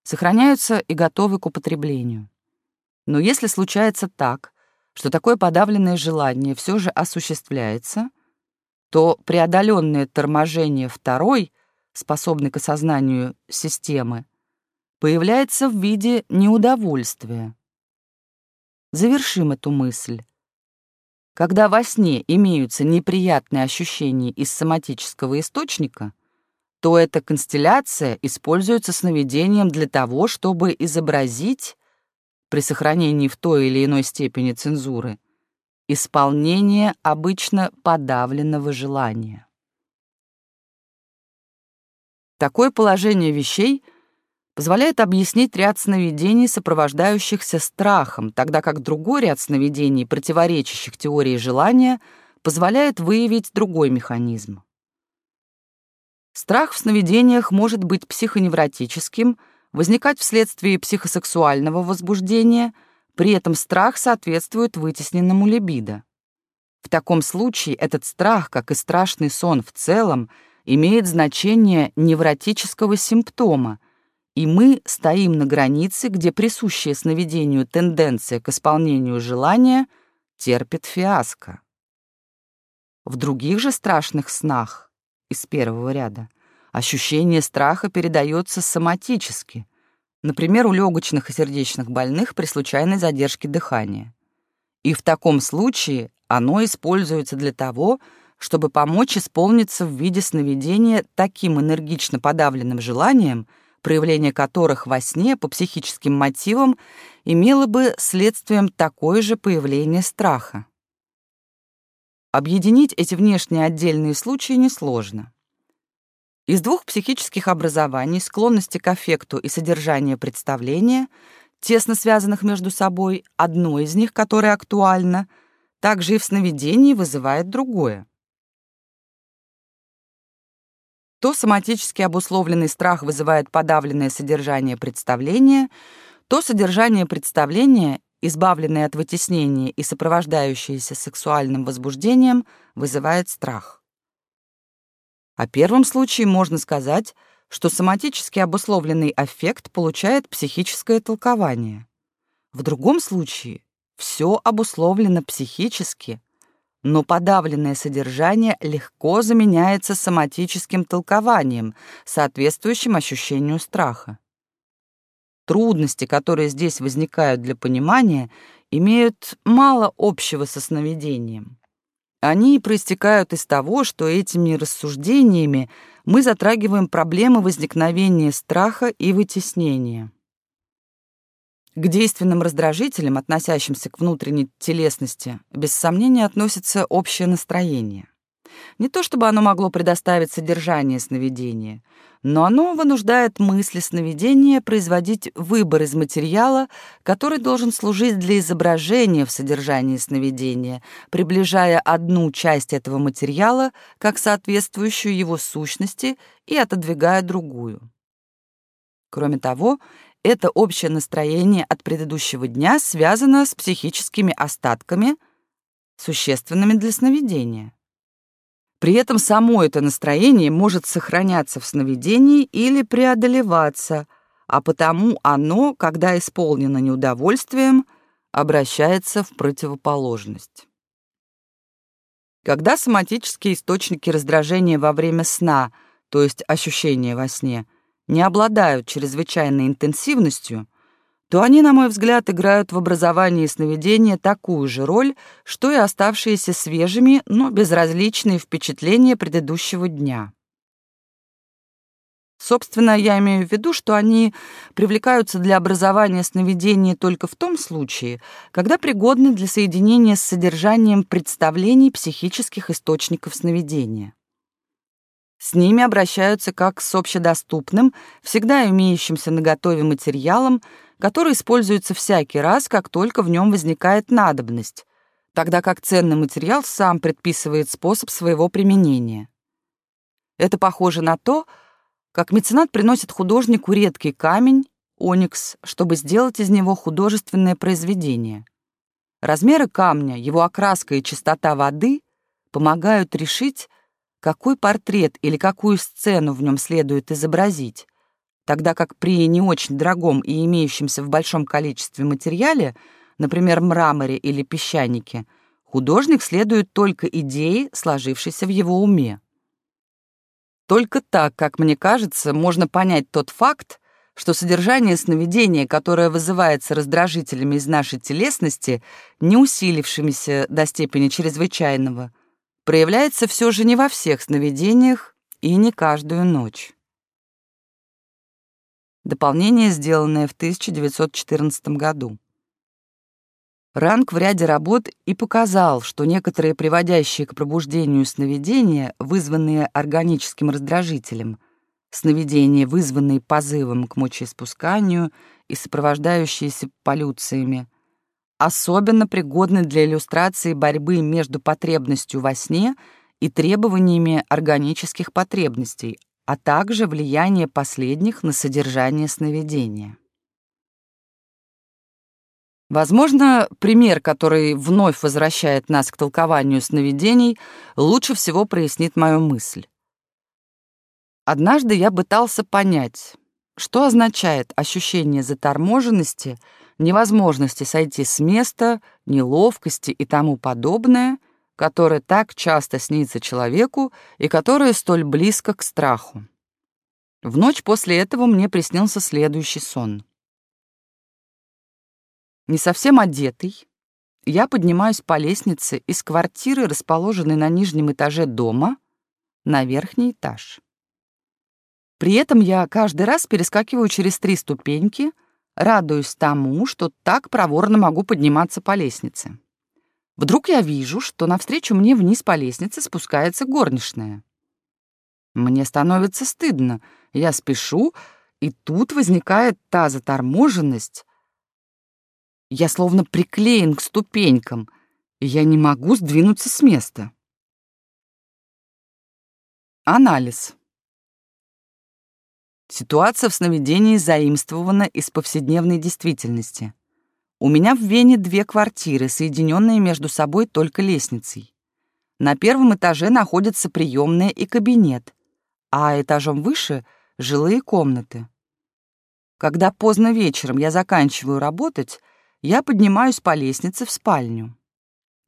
сохраняются и готовы к употреблению. Но если случается так, что такое подавленное желание все же осуществляется, то преодоленное торможение второй, способной к осознанию системы, появляется в виде неудовольствия. Завершим эту мысль. Когда во сне имеются неприятные ощущения из соматического источника, то эта констелляция используется сновидением для того, чтобы изобразить при сохранении в той или иной степени цензуры, исполнение обычно подавленного желания. Такое положение вещей позволяет объяснить ряд сновидений, сопровождающихся страхом, тогда как другой ряд сновидений, противоречащих теории желания, позволяет выявить другой механизм. Страх в сновидениях может быть психоневротическим, возникать вследствие психосексуального возбуждения, при этом страх соответствует вытесненному либидо. В таком случае этот страх, как и страшный сон в целом, имеет значение невротического симптома, и мы стоим на границе, где присущая сновидению тенденция к исполнению желания терпит фиаско. В других же страшных снах из первого ряда ощущение страха передается соматически, например, у легочных и сердечных больных при случайной задержке дыхания. И в таком случае оно используется для того, чтобы помочь исполниться в виде сновидения таким энергично подавленным желанием, проявление которых во сне по психическим мотивам имело бы следствием такое же появление страха. Объединить эти внешние отдельные случаи несложно. Из двух психических образований, склонности к аффекту и содержания представления, тесно связанных между собой, одно из них, которое актуально, также и в сновидении вызывает другое. То соматически обусловленный страх вызывает подавленное содержание представления, то содержание представления, избавленное от вытеснения и сопровождающееся сексуальным возбуждением, вызывает страх. О первом случае можно сказать, что соматически обусловленный аффект получает психическое толкование. В другом случае все обусловлено психически, но подавленное содержание легко заменяется соматическим толкованием, соответствующим ощущению страха. Трудности, которые здесь возникают для понимания, имеют мало общего со сновидением. Они проистекают из того, что этими рассуждениями мы затрагиваем проблемы возникновения страха и вытеснения. К действенным раздражителям, относящимся к внутренней телесности, без сомнения относится общее настроение. Не то чтобы оно могло предоставить содержание сновидения, но оно вынуждает мысли сновидения производить выбор из материала, который должен служить для изображения в содержании сновидения, приближая одну часть этого материала как соответствующую его сущности и отодвигая другую. Кроме того, это общее настроение от предыдущего дня связано с психическими остатками, существенными для сновидения. При этом само это настроение может сохраняться в сновидении или преодолеваться, а потому оно, когда исполнено неудовольствием, обращается в противоположность. Когда соматические источники раздражения во время сна, то есть ощущения во сне – не обладают чрезвычайной интенсивностью, то они, на мой взгляд, играют в образовании сновидения такую же роль, что и оставшиеся свежими, но безразличные впечатления предыдущего дня. Собственно, я имею в виду, что они привлекаются для образования сновидения только в том случае, когда пригодны для соединения с содержанием представлений психических источников сновидения. С ними обращаются как с общедоступным, всегда имеющимся наготове материалом, который используется всякий раз, как только в нем возникает надобность, тогда как ценный материал сам предписывает способ своего применения. Это похоже на то, как меценат приносит художнику редкий камень, оникс, чтобы сделать из него художественное произведение. Размеры камня, его окраска и чистота воды помогают решить, какой портрет или какую сцену в нем следует изобразить, тогда как при не очень дорогом и имеющемся в большом количестве материале, например, мраморе или песчанике, художник следует только идее, сложившейся в его уме. Только так, как мне кажется, можно понять тот факт, что содержание сновидения, которое вызывается раздражителями из нашей телесности, не усилившимися до степени чрезвычайного, проявляется все же не во всех сновидениях и не каждую ночь. Дополнение, сделанное в 1914 году. Ранг в ряде работ и показал, что некоторые приводящие к пробуждению сновидения, вызванные органическим раздражителем, сновидения, вызванные позывом к мочеиспусканию и сопровождающиеся полюциями, особенно пригодны для иллюстрации борьбы между потребностью во сне и требованиями органических потребностей, а также влияние последних на содержание сновидения. Возможно, пример, который вновь возвращает нас к толкованию сновидений, лучше всего прояснит мою мысль. Однажды я пытался понять, что означает ощущение заторможенности, невозможности сойти с места, неловкости и тому подобное, которое так часто снится человеку и которое столь близко к страху. В ночь после этого мне приснился следующий сон — не совсем одетый, я поднимаюсь по лестнице из квартиры, расположенной на нижнем этаже дома, на верхний этаж. При этом я каждый раз перескакиваю через три ступеньки, радуюсь тому, что так проворно могу подниматься по лестнице. Вдруг я вижу, что навстречу мне вниз по лестнице спускается горничная. Мне становится стыдно, я спешу, и тут возникает та заторможенность, я словно приклеен к ступенькам, и я не могу сдвинуться с места. Анализ. Ситуация в сновидении заимствована из повседневной действительности. У меня в Вене две квартиры, соединенные между собой только лестницей. На первом этаже находится приемная и кабинет, а этажом выше — жилые комнаты. Когда поздно вечером я заканчиваю работать, я поднимаюсь по лестнице в спальню.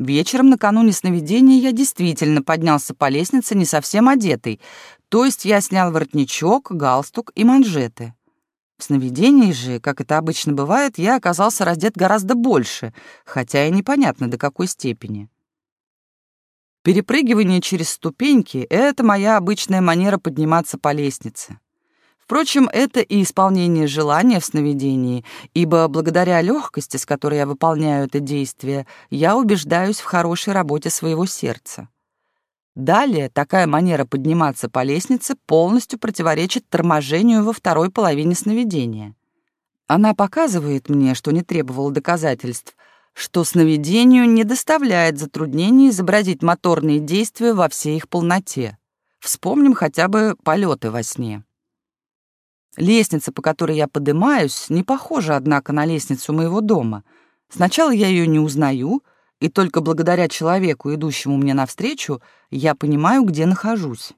Вечером накануне сновидения я действительно поднялся по лестнице не совсем одетый, то есть я снял воротничок, галстук и манжеты. В сновидении же, как это обычно бывает, я оказался раздет гораздо больше, хотя и непонятно до какой степени. Перепрыгивание через ступеньки — это моя обычная манера подниматься по лестнице. Впрочем, это и исполнение желания в сновидении, ибо благодаря легкости, с которой я выполняю это действие, я убеждаюсь в хорошей работе своего сердца. Далее такая манера подниматься по лестнице полностью противоречит торможению во второй половине сновидения. Она показывает мне, что не требовало доказательств, что сновидению не доставляет затруднений изобразить моторные действия во всей их полноте. Вспомним хотя бы полеты во сне. Лестница, по которой я поднимаюсь, не похожа, однако, на лестницу моего дома. Сначала я ее не узнаю, и только благодаря человеку, идущему мне навстречу, я понимаю, где нахожусь.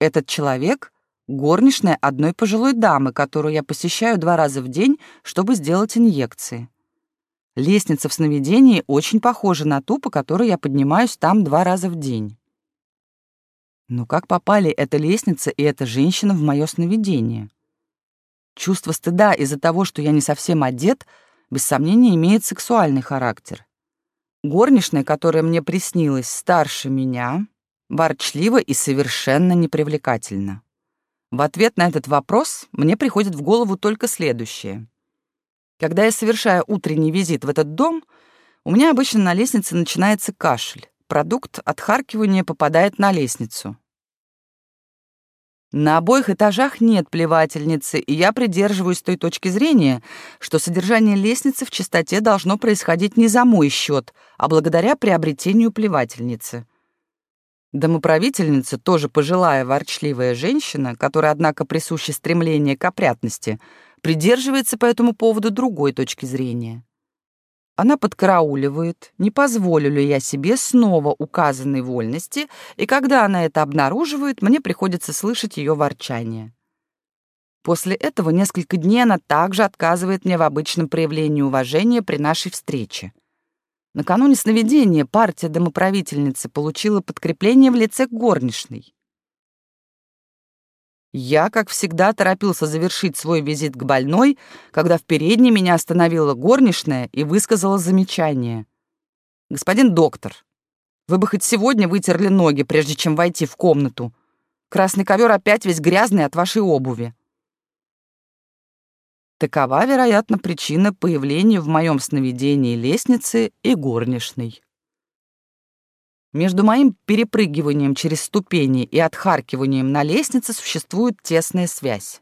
Этот человек — горничная одной пожилой дамы, которую я посещаю два раза в день, чтобы сделать инъекции. Лестница в сновидении очень похожа на ту, по которой я поднимаюсь там два раза в день. Но как попали эта лестница и эта женщина в мое сновидение? Чувство стыда из-за того, что я не совсем одет, без сомнения имеет сексуальный характер. Горничная, которая мне приснилась, старше меня, ворчлива и совершенно непривлекательна. В ответ на этот вопрос мне приходит в голову только следующее. Когда я совершаю утренний визит в этот дом, у меня обычно на лестнице начинается кашель. Продукт отхаркивания попадает на лестницу. На обоих этажах нет плевательницы, и я придерживаюсь той точки зрения, что содержание лестницы в чистоте должно происходить не за мой счет, а благодаря приобретению плевательницы. Домоправительница, тоже пожилая ворчливая женщина, которая, однако, присуще стремление к опрятности, придерживается по этому поводу другой точки зрения. Она подкарауливает, не позволю ли я себе снова указанной вольности, и когда она это обнаруживает, мне приходится слышать ее ворчание. После этого несколько дней она также отказывает мне в обычном проявлении уважения при нашей встрече. Накануне сновидения партия домоправительницы получила подкрепление в лице горничной. Я, как всегда, торопился завершить свой визит к больной, когда в передней меня остановила горничная и высказала замечание. «Господин доктор, вы бы хоть сегодня вытерли ноги, прежде чем войти в комнату. Красный ковер опять весь грязный от вашей обуви». Такова, вероятно, причина появления в моем сновидении лестницы и горничной. Между моим перепрыгиванием через ступени и отхаркиванием на лестнице существует тесная связь.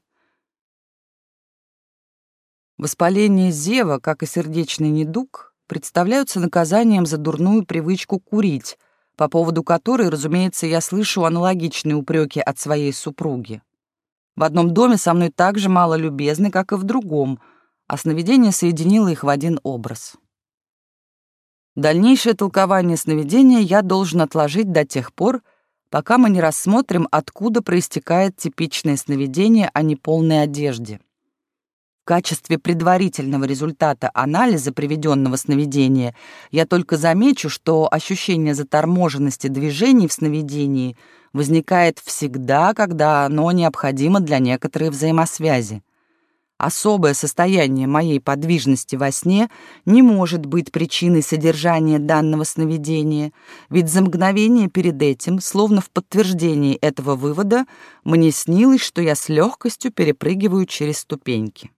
Воспаление зева, как и сердечный недуг, представляются наказанием за дурную привычку курить, по поводу которой, разумеется, я слышу аналогичные упреки от своей супруги. В одном доме со мной так же мало любезны, как и в другом, а сновидение соединило их в один образ. Дальнейшее толкование сновидения я должен отложить до тех пор, пока мы не рассмотрим, откуда проистекает типичное сновидение о неполной одежде. В качестве предварительного результата анализа приведенного сновидения я только замечу, что ощущение заторможенности движений в сновидении возникает всегда, когда оно необходимо для некоторой взаимосвязи. Особое состояние моей подвижности во сне не может быть причиной содержания данного сновидения, ведь за мгновение перед этим, словно в подтверждении этого вывода, мне снилось, что я с легкостью перепрыгиваю через ступеньки.